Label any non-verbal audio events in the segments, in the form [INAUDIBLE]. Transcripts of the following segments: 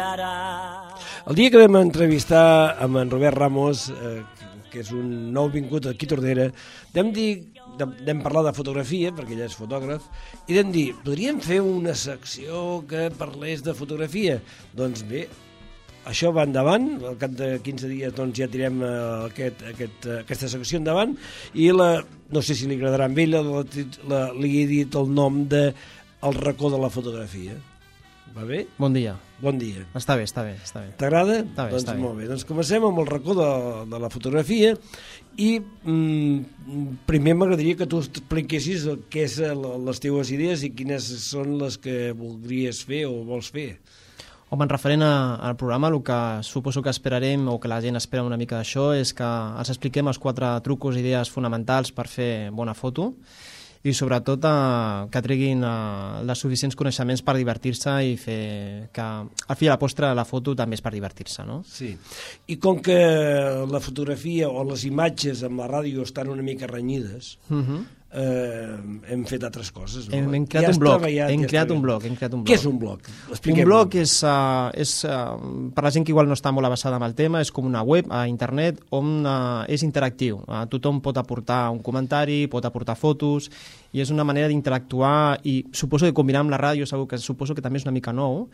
ara. El dia que vam entrevistar amb en Robert Ramos, eh, que és un nou vingut aquí a Tordera, vam dir vam parlar de fotografia, perquè ell és fotògraf, i vam dir, podríem fer una secció que parlés de fotografia? Doncs bé, això va endavant, al cap de 15 dies doncs, ja tirem uh, aquest, aquest, uh, aquesta secció endavant i la, no sé si li agradarà a ell, la, la, li he dit el nom de El racó de la fotografia. Va bé? Bon dia. Bon dia. Està bé, està bé. està bé. T'agrada? Està bé, doncs està bé. molt bé. Doncs comencem amb el racó de, de la fotografia i mm, primer m'agradaria que tu expliquessis què és les teves idees i quines són les que voldries fer o vols fer. Home, en referent al programa, el que suposo que esperarem o que la gent espera una mica d'això és que els expliquem els quatre trucos i idees fonamentals per fer bona foto i sobretot eh, que treguin eh, els suficients coneixements per divertir-se i fer que al fi a la postre la foto també és per divertir-se, no? Sí, i com que la fotografia o les imatges amb la ràdio estan una mica renyides, uh mhm. -huh eh, hem fet altres coses. No? Hem, hem creat ja un blog, treballat, hem, ja creat un blog hem creat un blog. Què és un blog? Un blog és, uh, és uh, per la gent que igual no està molt avançada amb el tema, és com una web a internet on uh, és interactiu. Uh, tothom pot aportar un comentari, pot aportar fotos, i és una manera d'interactuar i suposo que combinar amb la ràdio segur que suposo que també és una mica nou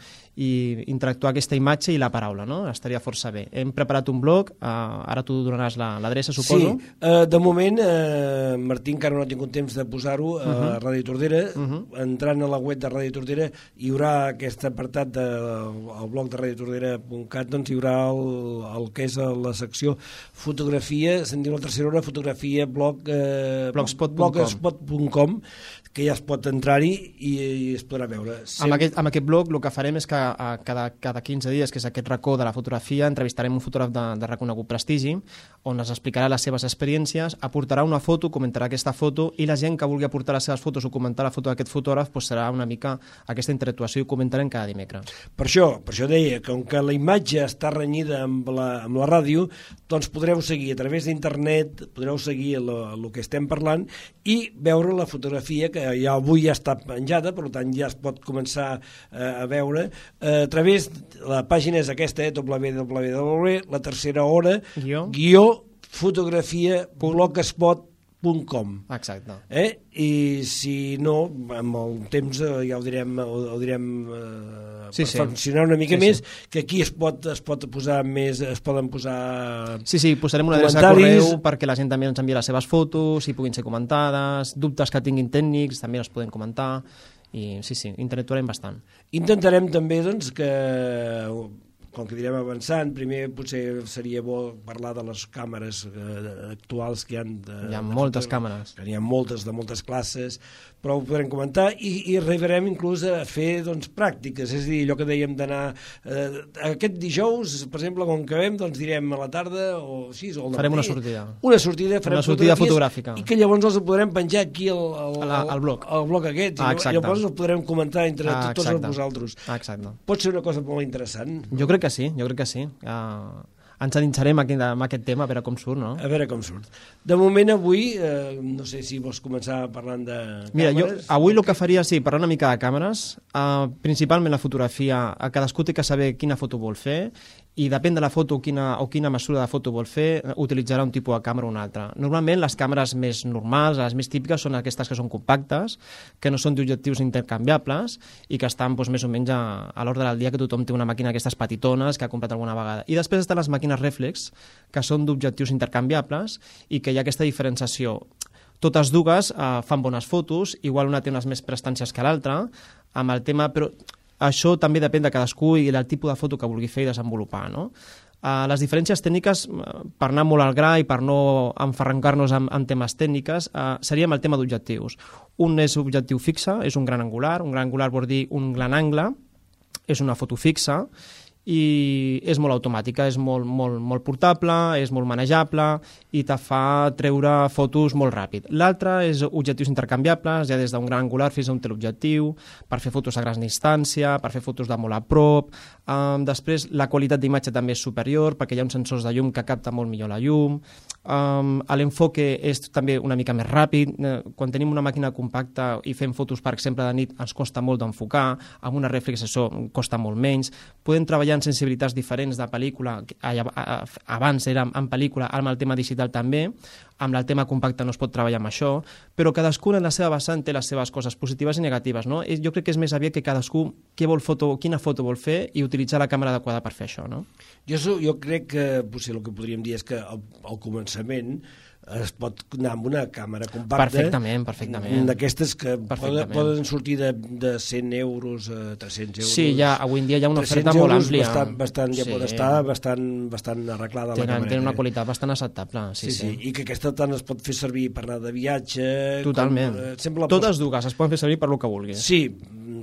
i interactuar aquesta imatge i la paraula, no? Estaria força bé. Hem preparat un blog, uh, ara tu donaràs l'adreça, la, suposo. Sí, uh, de moment, uh, Martí encara no ha tingut temps de posar-ho a uh -huh. Ràdio Tordera. Uh -huh. Entrant a la web de Ràdio Tordera hi haurà aquest apartat del blog de radiotordera.cat, doncs hi haurà el, el que és la secció fotografia, se'n diu la tercera hora, fotografia blog, eh, blogspot.com blogspot.com que ja es pot entrar-hi i, i es podrà veure. Sem... Amb, aquest, amb aquest blog el que farem és que a cada, cada 15 dies, que és aquest racó de la fotografia, entrevistarem un fotògraf de, de reconegut prestigi, on es explicarà les seves experiències, aportarà una foto, comentarà aquesta foto, i la gent que vulgui aportar les seves fotos o comentar la foto d'aquest fotògraf pues serà una mica aquesta interactuació i comentarem cada dimecres. Per això, per això deia, que com que la imatge està renyida amb la, amb la ràdio, doncs podreu seguir a través d'internet, podreu seguir el que estem parlant i veure la fotografia que ja avui ja està penjada, per tant ja es pot començar eh, a veure eh, a través, la pàgina és aquesta, eh, www, la tercera hora, guió, guió fotografia, blogspot, Com. Exacte. Eh? I si no, amb el temps eh, ja ho direm, ho, ho direm eh, sí, perfeccionar sí. una mica sí, més, sí. que aquí es pot, es pot posar més, es poden posar Sí, sí, posarem una adreça de correu perquè la gent també ens envia les seves fotos i puguin ser comentades, dubtes que tinguin tècnics també els poden comentar i sí, sí, interactuarem bastant. Intentarem també doncs, que com que direm avançant, primer potser seria bo parlar de les càmeres eh, actuals que hi ha. De, hi ha moltes de, càmeres. Que hi ha moltes, de moltes classes, però ho podrem comentar i, i arribarem inclús a fer doncs, pràctiques, és a dir, allò que dèiem d'anar eh, aquest dijous, per exemple, quan acabem, doncs direm a la tarda o així, o al Farem una sortida. Una sortida, farem una sortida fotogràfica. I que llavors els podrem penjar aquí al, al, al, al blog. Al blog aquest, ah, i llavors els podrem comentar entre ah, tots vosaltres. Ah, exacte. Pot ser una cosa molt interessant. Jo crec que sí, jo crec que sí. Uh, ens endinsarem amb aquest tema, a veure com surt, no? A veure com surt. De moment avui, eh, no sé si vols començar parlant de Mira, càmeres. jo avui el que faria, sí, parlar una mica de càmeres, eh, principalment la fotografia, a cadascú té que saber quina foto vol fer i depèn de la foto quina, o quina mesura de foto vol fer, utilitzarà un tipus de càmera o una altra. Normalment les càmeres més normals, les més típiques, són aquestes que són compactes, que no són d'objectius intercanviables i que estan doncs, més o menys a, a l'ordre del dia que tothom té una màquina d'aquestes petitones que ha comprat alguna vegada. I després estan les màquines reflex, que són d'objectius intercanviables i que hi ha aquesta diferenciació. Totes dues eh, fan bones fotos, igual una té unes més prestàncies que l'altra, amb el tema, però això també depèn de cadascú i del tipus de foto que vulgui fer i desenvolupar, no? Uh, les diferències tècniques, uh, per anar molt al gra i per no enferrancar-nos en, en temes tècniques, seria amb el tema d'objectius. Un és objectiu fixe, és un gran angular, un gran angular vol dir un gran angle, és una foto fixa, i és molt automàtica, és molt, molt, molt portable, és molt manejable i te fa treure fotos molt ràpid. L'altre és objectius intercanviables, ja des d'un gran angular fins a un teleobjectiu, per fer fotos a gran distància, per fer fotos de molt a prop. Um, després, la qualitat d'imatge també és superior, perquè hi ha uns sensors de llum que capta molt millor la llum. Um, L'enfoque és també una mica més ràpid. Uh, quan tenim una màquina compacta i fem fotos, per exemple, de nit, ens costa molt d'enfocar. Amb una reflex això costa molt menys. Podem treballar ha sensibilitats diferents de pel·lícula, abans era en pel·lícula, ara amb el tema digital també, amb el tema compacte no es pot treballar amb això, però cadascun en la seva vessant té les seves coses positives i negatives, no? Jo crec que és més aviat que cadascú què vol foto, quina foto vol fer i utilitzar la càmera adequada per fer això, no? Jo, jo crec que potser el que podríem dir és que al, al començament es pot anar amb una càmera compacta Perfectament, perfectament. d'aquestes que poden, Perfectament. poden sortir de, de 100 euros a 300 euros Sí, ja, avui en dia hi ha una 300 oferta molt àmplia. bastant, bastant, ja Sí. pot estar bastant, bastant arreglada la Tenen, càmera tenen una qualitat bastant acceptable, sí, Sí, sí, i que aquesta tant es pot fer servir per anar de viatge... Totalment. Com, eh, sempre la Totes dues es poden fer servir per lo que vulguis. Sí,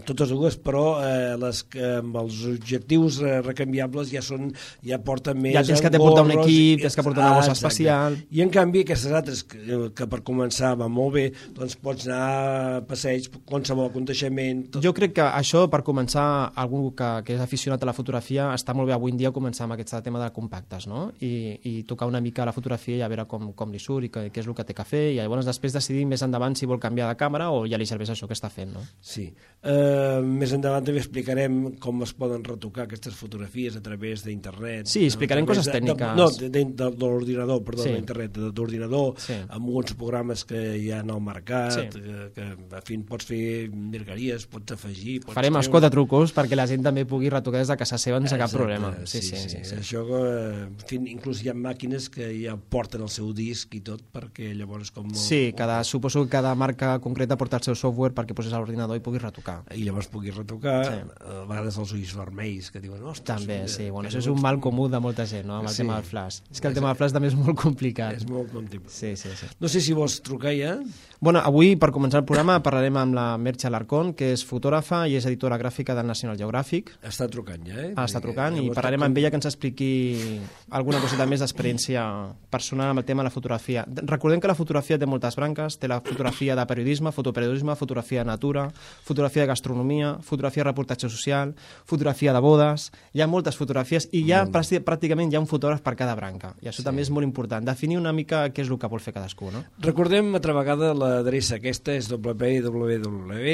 totes dues, però eh, les que amb els objectius eh, recanviables ja són ja porten més... Ja tens que te portar un equip, tens que portar una bossa exacte. especial. I en canvi aquestes altres, que, que per començar va molt bé, doncs pots anar a passeig, qualsevol aconteixement... Tot... Jo crec que això, per començar, algú que, que és aficionat a la fotografia, està molt bé avui en dia començar amb aquest tema de compactes, no? I, i tocar una mica la fotografia i a veure com, com li surt i què, què és el que té que fer, i llavors després decidir més endavant si vol canviar de càmera o ja li serveix això que està fent, no? Sí. Uh, més endavant també explicarem com es poden retocar aquestes fotografies a través d'internet. Sí, explicarem coses tècniques. De, no, de, de, de, de l'ordinador, perdó, Sí. d'internet, de- d'ordinador, Sí. amb uns programes que hi ha al mercat, Sí. que, que en fi, pots fer virgueries, pots afegir... Pots Farem treure- escó de trucos perquè la gent també pugui retocar des de casa seva sense cap problema. Sí, sí, sí. sí, sí. Això, eh, en fi, inclús hi ha màquines que ja porten el seu disc i tot, perquè llavors com... Sí, cada, suposo que cada marca concreta porta el seu software perquè poses a l'ordinador i puguis retocar. i llavors puguis retocar, Sí. sí. a vegades els ulls vermells, que diuen, ostres... També, sí. Bueno, això és un mal comú de molta gent, no?, amb el Sí. tema del flash. És que el tema del flash també és molt complicat. És molt complicat. Sí, sí, sí. No sé si vols trucar ja. Bueno, avui, per començar el programa, parlarem amb la Merche Alarcón, que és fotògrafa i és editora gràfica del National Geographic. Està trucant ja, eh? Ah, està trucant i Llavors, parlarem com- amb ella que ens expliqui alguna coseta més d'experiència personal amb el tema de la fotografia. Recordem que la fotografia té moltes branques, té la fotografia de periodisme, fotoperiodisme, fotografia de natura, fotografia de gastronomia, fotografia de reportatge social, fotografia de bodes, hi ha moltes fotografies i hi ha pràctic- pràcticament hi ha un fotògraf per cada branca. I això sí. també és molt important, definir una mica què és el que vol fer cadascú, no? Recordem altra vegada l'adreça aquesta és www,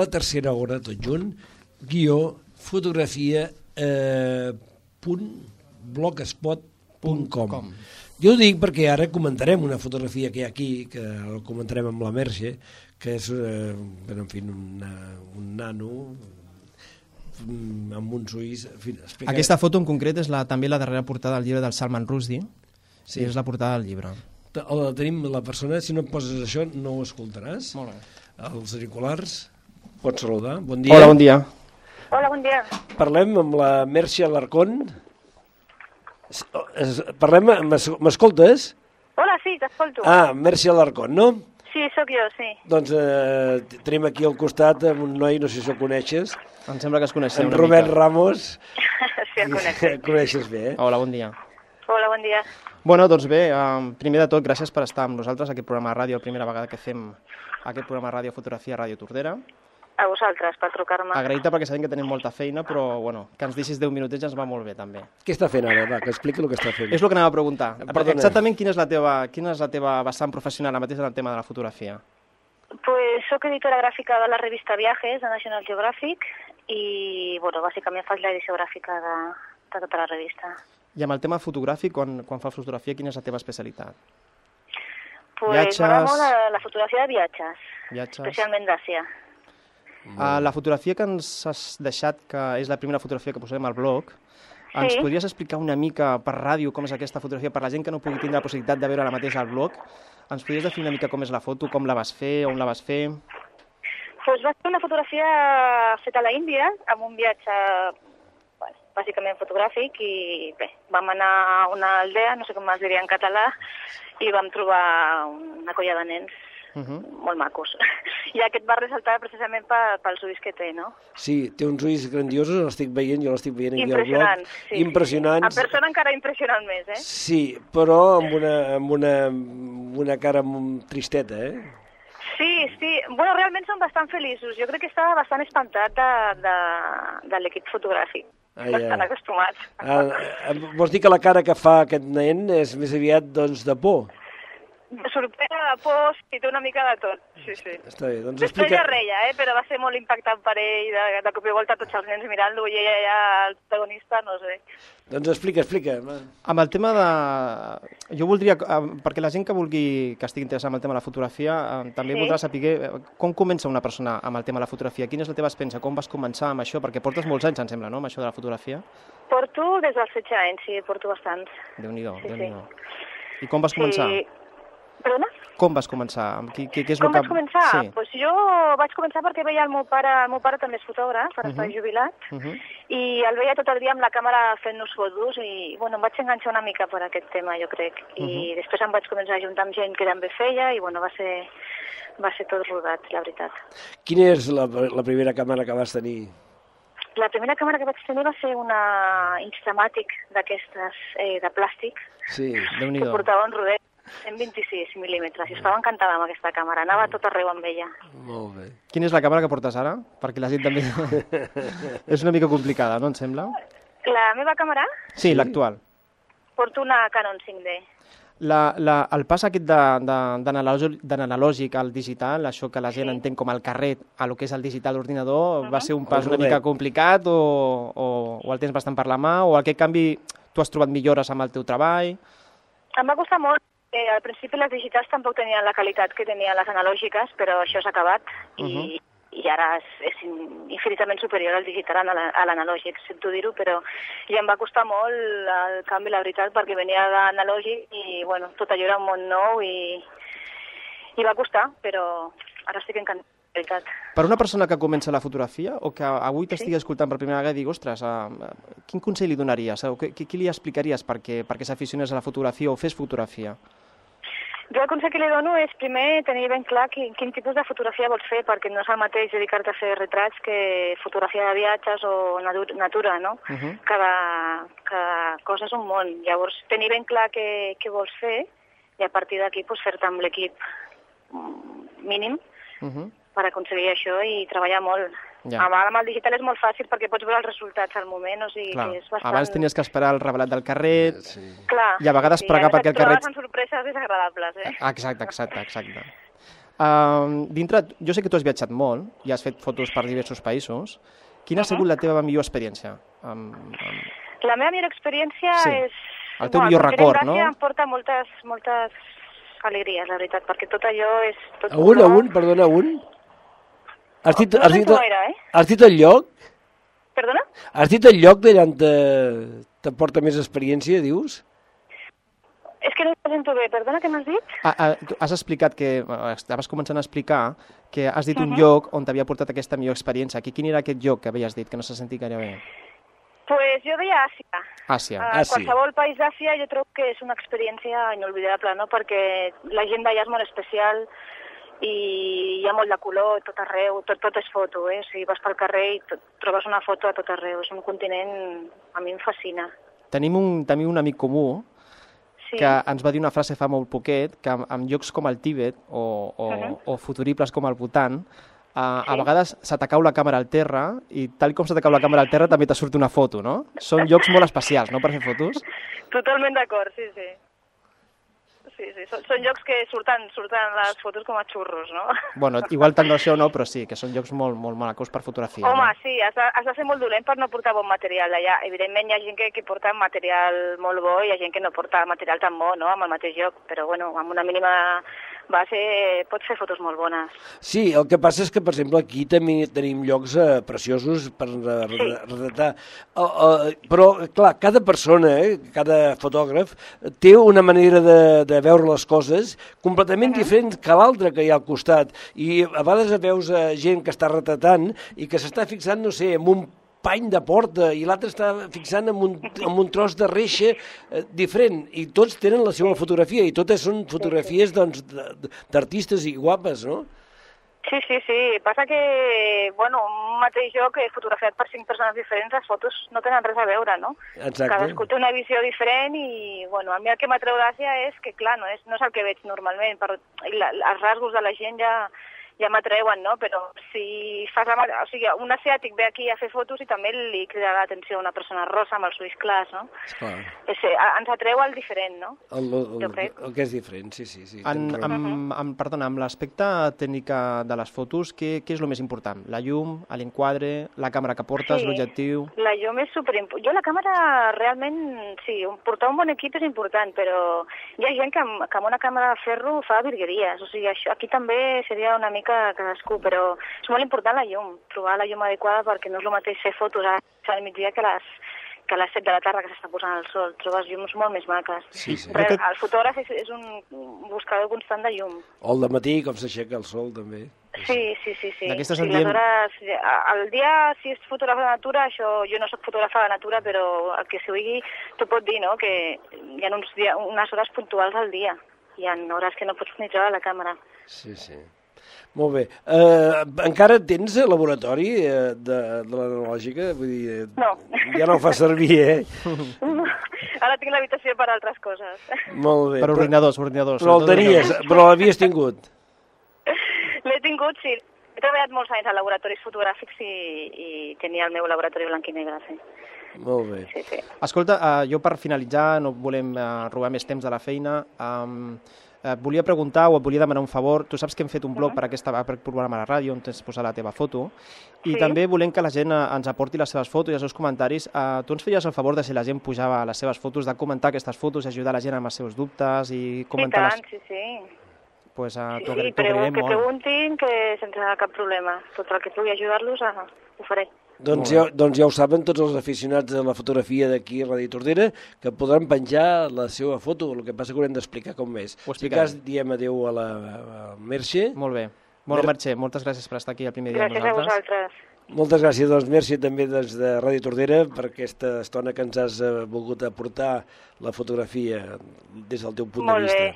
la tercera hora, tot junt, guió, fotografia, eh, punt, blogspot.com. Com. Jo ho dic perquè ara comentarem una fotografia que hi ha aquí, que la comentarem amb la Merge, que és, eh, en fi, una, un nano mm, amb uns ulls... En fi, explica... Aquesta foto en concret és la, també la darrera portada del llibre del Salman Rushdie, sí. i és la portada del llibre. La tenim la persona, si no et poses això no ho escoltaràs. Molt bé. Els auriculars, pots saludar. Bon dia. Hola, bon dia. Hola, bon dia. Parlem amb la Mercia Alarcón. Es- es- Parlem, m'es- m'escoltes? Hola, sí, t'escolto. Ah, Mercia Alarcón, no? Sí, sóc jo, sí. Doncs eh, tenim aquí al costat un noi, no sé si el coneixes, Em sembla que es coneixeu en una Robert mica. Ramos. [LAUGHS] sí, el conec. [LAUGHS] coneixes bé, eh? Hola, bon dia. Bon dia. Bueno, doncs bé, um, primer de tot, gràcies per estar amb nosaltres a aquest programa de ràdio, la primera vegada que fem aquest programa de ràdio fotografia a Ràdio Tordera. A vosaltres, per trucar-me. Agraït-te perquè sabem que tenim molta feina, però bueno, que ens deixis 10 minutets ens va molt bé també. Què està fent ara? Va, que expliqui el que està fent. És el que anava a preguntar. Perdona. Exactament quina és, la teva, quina és la teva vessant professional ara mateix en el tema de la fotografia? Pues sóc editora gràfica de la revista Viajes, de National Geographic, i, bueno, bàsicament faig l'edició gràfica de, de tota la revista. I amb el tema fotogràfic, quan, quan fas fotografia, quina és la teva especialitat? Pues Viatges. m'agrada molt la, la fotografia de viatges, Viatges? especialment d'Àsia. Uh, la fotografia que ens has deixat, que és la primera fotografia que posem al blog, ens Sí. podries explicar una mica per ràdio com és aquesta fotografia, per la gent que no pugui tindre la possibilitat de veure la mateixa al blog? Ens podries definir una mica com és la foto, com la vas fer, on la vas fer? Pues va ser una fotografia feta a la Índia, amb un viatge bàsicament fotogràfic, i bé, vam anar a una aldea, no sé com es diria en català, i vam trobar una colla de nens Uh -huh. molt macos. [LAUGHS] I aquest va ressaltar precisament pe- pels ulls que té, no? Sí, té uns ulls grandiosos, l'estic veient, jo l'estic veient aquí al blog. Impressionants. Sí, Impressionants. En persona encara impressionant més, eh? Sí, però amb una, amb una, amb una cara tristeta, eh? Sí, sí. Bueno, realment són bastant feliços. Jo crec que estava bastant espantat de, de, de l'equip fotogràfic. Ai, bastant ai. acostumats. Ah, vols dir que la cara que fa aquest nen és més aviat doncs, de por? Sorpresa, de por, i té una mica de tot. Sí, sí. Està bé, doncs Després explica... ja reia, eh? però va ser molt impactant per ell, de, de cop i volta tots els nens mirant-lo i ella ja, el protagonista, no sé. Doncs explica, explica. Amb el tema de... Jo voldria, eh, perquè la gent que vulgui que estigui interessada en el tema de la fotografia, eh, també Sí. voldrà saber eh, com comença una persona amb el tema de la fotografia. Quina és la teva experiència? Com vas començar amb això? Perquè portes molts anys, em sembla, no?, amb això de la fotografia. Porto des dels 16 anys, sí, porto bastants. Déu-n'hi-do, Sí, déu nhi I com vas començar? Sí. Perdona? Com vas començar? Amb Qui, qui, què és Com el que... vaig començar? Sí. Pues jo vaig començar perquè veia el meu pare, el meu pare també és fotògraf, ara està Mhm. jubilat, Uh -huh. i el veia tot el dia amb la càmera fent-nos fotos i bueno, em vaig enganxar una mica per aquest tema, jo crec. I Mhm. després em vaig començar a juntar amb gent que també feia i bueno, va ser, va ser tot rodat, la veritat. Quina és la, la primera càmera que vas tenir? La primera càmera que vaig tenir va ser una Instamatic d'aquestes eh, de plàstic Sí. que portava un rodet 126 mil·límetres i estava encantada amb aquesta càmera, anava a tot arreu amb ella. Molt bé. Quina és la càmera que portes ara? Perquè la gent també... [LAUGHS] és una mica complicada, no, em sembla? La meva càmera Sí, l'actual. porto una Canon 5D. La, la, el pas aquest de- de- d'analògic al digital, això que la gent Sí. entén com el carret a lo que és el digital d'ordinador, va ser un pas una mica complicat o, o, o el tens bastant per la mà o aquest canvi tu has trobat millores amb el teu treball? Em va costar molt. Eh, al principi les digitals tampoc tenien la qualitat que tenien les analògiques, però això s'ha acabat i, i ara és, és in- infinitament superior al digital a la- a l'analògic, sento dir-ho, però ja em va costar molt el canvi, la veritat, perquè venia d'analògic i bueno, tot allò era un món nou i, i va costar, però ara estic encantada, veritat. Per una persona que comença la fotografia o que avui t'estigui escoltant per primera vegada i digui, ostres, eh, quin consell li donaries? O què, què li explicaries perquè, perquè s'aficionés a la fotografia o fes fotografia? Jo el consell que li dono és primer tenir ben clar quin, quin tipus de fotografia vols fer, perquè no és el mateix dedicar-te a fer retrats que fotografia de viatges o natu- natura, no? Uh -huh. cada, cada cosa és un món. Llavors, tenir ben clar què, què vols fer i a partir d'aquí pues, fer-te amb l'equip mm, mínim Uh -huh. per aconseguir això i treballar molt. Ja. Amb, amb el digital és molt fàcil perquè pots veure els resultats al moment, o sigui Clar. que és bastant... Abans tenies que esperar el revelat del carret, Sí. Clar, i a vegades pregar ara perquè el carret- amb sorpreses desagradables, eh? Ah, Exacte, exacte, exacte. Uh, dintre, jo sé que tu has viatjat molt i has fet fotos per diversos països. Quina ha sigut la teva millor experiència? Um, um, La meva millor experiència Sí. és... El teu Bueno, millor record, no? em porta moltes, moltes alegries, la veritat, perquè tot allò és... Tot A un, un, perdona, a un? Has dit, has dit, gaire, eh? has dit el lloc? Perdona? Has dit el lloc d'allà on te- t'aporta més experiència, dius? És que no ho sento bé. Perdona, què m'has dit? ah, ah, has explicat que, eh, estaves començant a explicar que has dit un lloc on t'havia portat aquesta millor experiència. Aquí, quin era aquest lloc que havies dit, que no s'ha sentit gaire bé? pues jo deia Àsia. Àsia. A Àsia. qualsevol país d'Àsia jo trobo que és una experiència inolvidable, no? Perquè la gent d'allà és molt especial i hi ha molt de color tot arreu, tot, tot és foto, eh? Sigui, vas pel carrer i tot, trobes una foto a tot arreu. És un continent... a mi em fascina. Tenim un, tenim un amic comú Sí. que ens va dir una frase fa molt poquet, que en, en llocs com el Tíbet o, o, Mhm. o futuribles com el Bhutan, a, a Sí. vegades se t'acau la càmera al terra i tal com se t'acau la càmera al terra també te surt una foto, no? Són llocs molt especials, no?, per fer fotos. [LAUGHS] Totalment d'acord, sí, sí. Sí, sí, són, són llocs que surten, surten les fotos com a xurros, no? Bueno, igual tant d'això no, però sí, que són llocs molt, molt macos per fotografia. Home, no? sí, has de, has de ser molt dolent per no portar bon material allà. Evidentment hi ha gent que, que porta material molt bo i hi ha gent que no porta material tan bo, no?, amb el mateix lloc, però bueno, amb una mínima base pots fer fotos molt bones. Sí, el que passa és que, per exemple, aquí també tenim llocs eh, preciosos per eh, Sí. retratar. Uh, uh, però, clar, cada persona, eh, cada fotògraf, té una manera de, de veure les coses completament diferent que l'altra que hi ha al costat. I a vegades veus eh, gent que està retratant i que s'està fixant, no sé, en un pany de porta i l'altre està fixant en un, en un tros de reixa eh, diferent i tots tenen la seva fotografia i totes són fotografies doncs, d'artistes i guapes, no? Sí, sí, sí. Passa que, bueno, un mateix eh, fotografiat per cinc persones diferents, les fotos no tenen res a veure, no? Exacte. Cadascú té una visió diferent i, bueno, a mi el que m'atreu gràcia és que, clar, no és, no és el que veig normalment. Per, i la, els rasgos de la gent ja, ja m'atreuen, no? Però si fas la... O sigui, un asiàtic ve aquí a fer fotos i també li crida l'atenció una persona rosa amb els ulls clars, no? Esclar. És, eh, ens atreu el diferent, no? El, el, Jo crec. el que és diferent, sí, sí. sí En, tens raó. amb, amb, perdona, amb l'aspecte tècnic de les fotos, què, què és el més important? La llum, l'enquadre, la càmera que portes, Sí. l'objectiu... La llum és superimportant. Jo la càmera realment, sí, un- portar un bon equip és important, però hi ha gent que amb, que amb una càmera de ferro fa virgueries. O sigui, això, aquí també seria una mica cadascú, però és molt important la llum, trobar la llum adequada perquè no és el mateix fer fotos a al migdia que a les que a les 7 de la tarda que s'està posant el sol. Trobes llums molt més maques. Sí, sí. Però Aquest- el fotògraf és, és un buscador constant de llum. O al matí, com s'aixeca el sol, també. Sí, sí, sí. sí. D'aquestes sí, en diem- les hores, el dia, si és fotògraf de natura, això, jo no sóc fotògrafa de natura, però el que sigui, t'ho pot dir, no?, que hi ha uns dia, unes hores puntuals al dia. Hi ha hores que no pots ni treure la càmera. Sí, sí. Molt bé. Uh, encara tens laboratori eh, de, de l'analògica? Vull dir, eh, No. ja no ho fa servir, eh? Ara tinc l'habitació per altres coses. Molt bé. Per ordinadors, ordinadors. Però, el tenies, però l'havies tingut. L'he tingut, sí. He treballat molts anys a laboratoris fotogràfics i, i tenia el meu laboratori blanc i negre, sí. Molt bé. Sí, sí. Escolta, uh, jo per finalitzar, no volem uh, robar més temps de la feina, um, et volia preguntar o et volia demanar un favor. Tu saps que hem fet un blog per, aquesta, per programa a la ràdio on tens posat la teva foto i Sí. també volem que la gent eh, ens aporti les seves fotos i els seus comentaris. Uh, tu ens feies el favor de si la gent pujava les seves fotos, de comentar aquestes fotos i ajudar la gent amb els seus dubtes i I comentar tant, sí, sí. Pues, uh, Sí, sí, agra- t'ho pregu agrairem que molt. preguntin, que sense cap problema. Tot el que pugui ajudar-los, ah, ho faré. Doncs ja, doncs ja ho saben tots els aficionats de la fotografia d'aquí a Ràdio Tordera, que podran penjar la seva foto, el que passa que haurem d'explicar com és. Ho Si cas, diem adeu a la a Merche. Molt bé. Bueno, Mer- Merche, moltes gràcies per estar aquí el primer dia Gràcies a amb nosaltres. vosaltres. Moltes gràcies, doncs, Merche, també des de Ràdio Tordera, per aquesta estona que ens has eh, volgut aportar la fotografia des del teu punt Molt de vista. bé.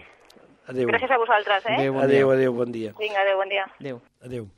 Adéu. Gràcies a vosaltres, eh? Adéu, bon adéu, dia. adéu, bon dia. Vinga, adéu, bon dia. Adéu. Adéu.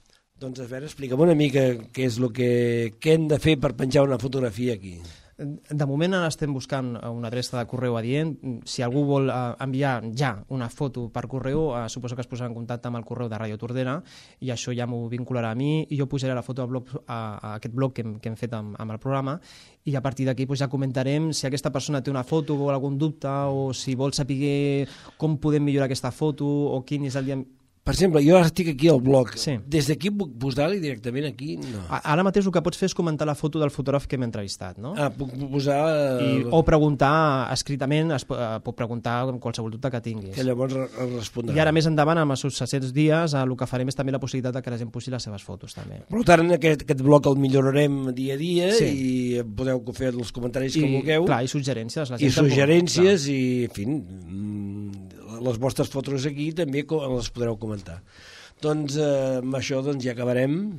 Doncs, a veure, explica'm una mica què és el que, què hem de fer per penjar una fotografia aquí. De moment ara estem buscant una adreça de correu adient. Si algú vol eh, enviar ja una foto per correu, eh, suposo que es posarà en contacte amb el correu de Ràdio Tordera i això ja m'ho vincularà a mi i jo posaré la foto a, blog, a, a aquest blog que hem, que hem fet amb, amb el programa i a partir d'aquí pues, ja comentarem si aquesta persona té una foto o algun dubte o si vol saber com podem millorar aquesta foto o quin és el dia... Per exemple, jo ara estic aquí al blog. Sí. Des d'aquí puc posar-li directament aquí? No. Ara mateix el que pots fer és comentar la foto del fotògraf que hem entrevistat, no? Ah, puc posar... I, eh, o preguntar escritament, es, eh, pot preguntar amb qualsevol dubte que tinguis. Que llavors re- re- respondrà. I ara més endavant, amb els successius dies, eh, el que farem és també la possibilitat de que la gent posi les seves fotos, també. Per tant, aquest, aquest blog el millorarem dia a dia Sí. i podeu fer els comentaris que I, vulgueu. clar, i suggerències. La I gent que- suggerències i, en fi, mm, les vostres fotos aquí també les podreu comentar. Doncs eh, amb això doncs, ja acabarem.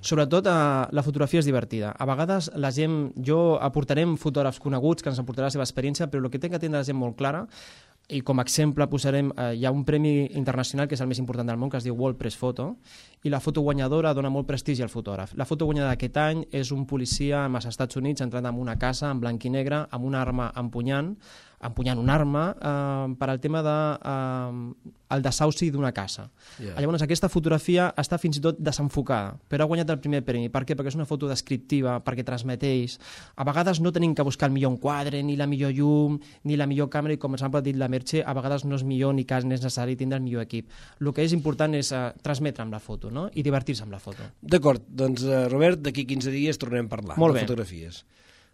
Sobretot eh, la fotografia és divertida. A vegades la gent, jo aportarem fotògrafs coneguts que ens aportarà la seva experiència, però el que té que tindre la gent molt clara i com a exemple posarem, eh, hi ha un premi internacional que és el més important del món, que es diu World Press Photo, i la foto guanyadora dona molt prestigi al fotògraf. La foto guanyadora d'aquest any és un policia als Estats Units entrant en una casa en blanc i negre amb una arma empunyant, empunyant una arma eh, per al tema de eh, el desauci d'una casa. Ja. Llavors, aquesta fotografia està fins i tot desenfocada, però ha guanyat el primer premi. Per què? Perquè és una foto descriptiva, perquè transmeteix. A vegades no tenim que buscar el millor enquadre, ni la millor llum, ni la millor càmera, i com ens ha dit la Merche, a vegades no és millor ni cas necessari tindre el millor equip. El que és important és uh, transmetre amb la foto no? i divertir-se amb la foto. D'acord, doncs, eh, Robert, d'aquí 15 dies tornem a parlar Molt de bé. fotografies.